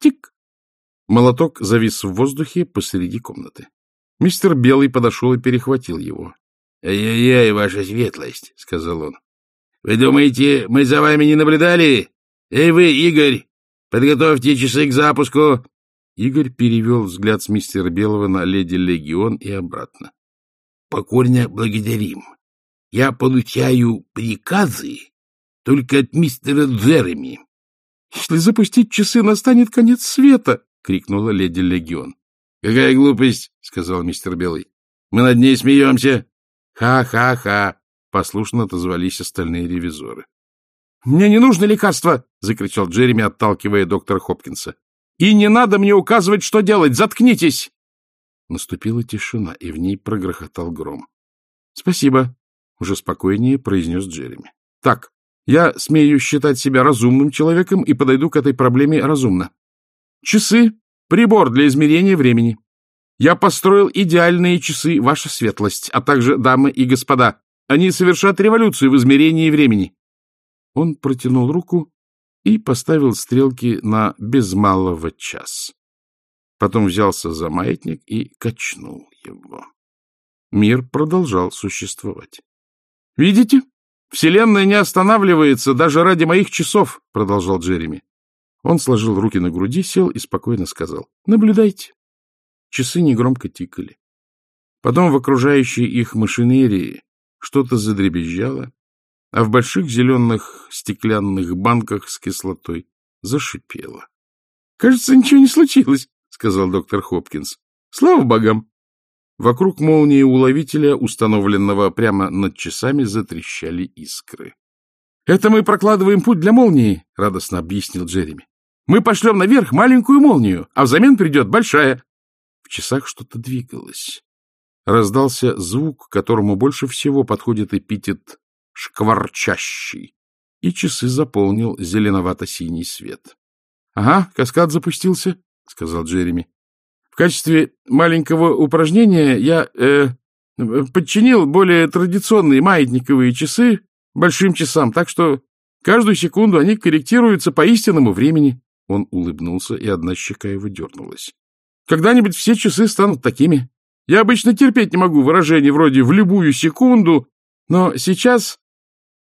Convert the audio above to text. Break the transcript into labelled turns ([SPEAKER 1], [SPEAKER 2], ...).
[SPEAKER 1] Тик! Молоток завис в воздухе посреди комнаты. Мистер Белый подошел и перехватил его. «Ай-яй-яй, ваша светлость!» — сказал он. «Вы думаете, мы за вами не наблюдали? Эй вы, Игорь, подготовьте часы к запуску!» Игорь перевел взгляд с мистера Белого на леди Легион и обратно. «Покорно благодарим. Я получаю приказы только от мистера Джереми». «Если запустить часы, настанет конец света!» — крикнула леди Легион. «Какая глупость!» — сказал мистер Белый. «Мы над ней смеемся!» «Ха-ха-ха!» — послушно отозвались остальные ревизоры. «Мне не нужно лекарство!» — закричал Джереми, отталкивая доктора Хопкинса. «И не надо мне указывать, что делать! Заткнитесь!» Наступила тишина, и в ней прогрохотал гром. «Спасибо!» — уже спокойнее произнес Джереми. «Так, я смею считать себя разумным человеком и подойду к этой проблеме разумно. Часы — прибор для измерения времени. Я построил идеальные часы, ваша светлость, а также дамы и господа. Они совершат революцию в измерении времени. Он протянул руку и поставил стрелки на без малого час. Потом взялся за маятник и качнул его. Мир продолжал существовать. — Видите? Вселенная не останавливается даже ради моих часов, — продолжал Джереми. Он сложил руки на груди, сел и спокойно сказал. — Наблюдайте. Часы негромко тикали. Потом в окружающей их машинерии что-то задребезжало, а в больших зеленых стеклянных банках с кислотой зашипело. — Кажется, ничего не случилось, — сказал доктор Хопкинс. — Слава богам! Вокруг молнии уловителя, установленного прямо над часами, затрещали искры. — Это мы прокладываем путь для молнии, — радостно объяснил Джереми. — Мы пошлем наверх маленькую молнию, а взамен придет большая. В часах что-то двигалось. Раздался звук, которому больше всего подходит эпитет «шкварчащий», и часы заполнил зеленовато-синий свет. — Ага, каскад запустился, — сказал Джереми. — В качестве маленького упражнения я э, подчинил более традиционные маятниковые часы большим часам, так что каждую секунду они корректируются по истинному времени. Он улыбнулся, и одна щека его дернулась. Когда-нибудь все часы станут такими. Я обычно терпеть не могу выражений вроде «в любую секунду», но сейчас